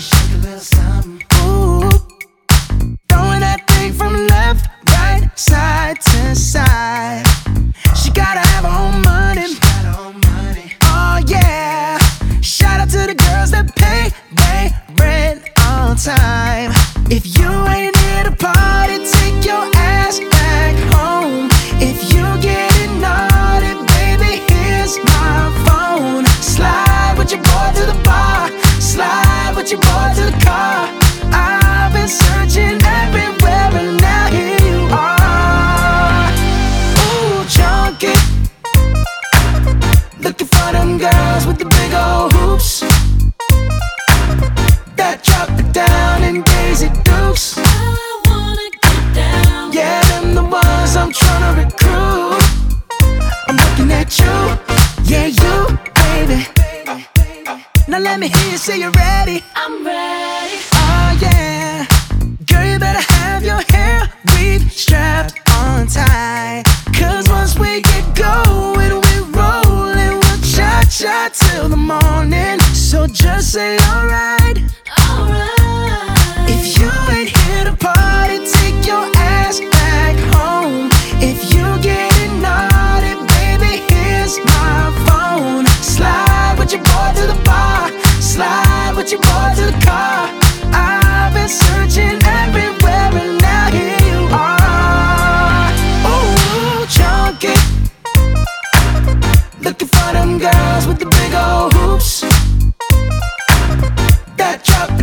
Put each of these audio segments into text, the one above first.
something. Shake a little something. Ooh. Throwing that thing from left, right, side to side. She gotta have her own money. Oh yeah. Shout out to the girls that pay they rent time. If you ain't here to party, take your ass back For them girls with the big old hoops that drop it down in Daisy Dukes. I wanna get down. Yeah, them the ones I'm tryna recruit. I'm looking at you, yeah, you, baby. Now let me hear you say you're ready. I'm ready. Oh yeah, drop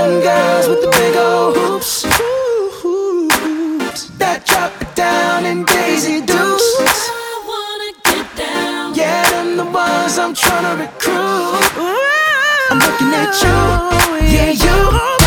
them girls with the big old hoops. That drop it down in Daisy Dukes. I wanna get down. Yeah, them the ones I'm tryna recruit. I'm looking at you, yeah, you,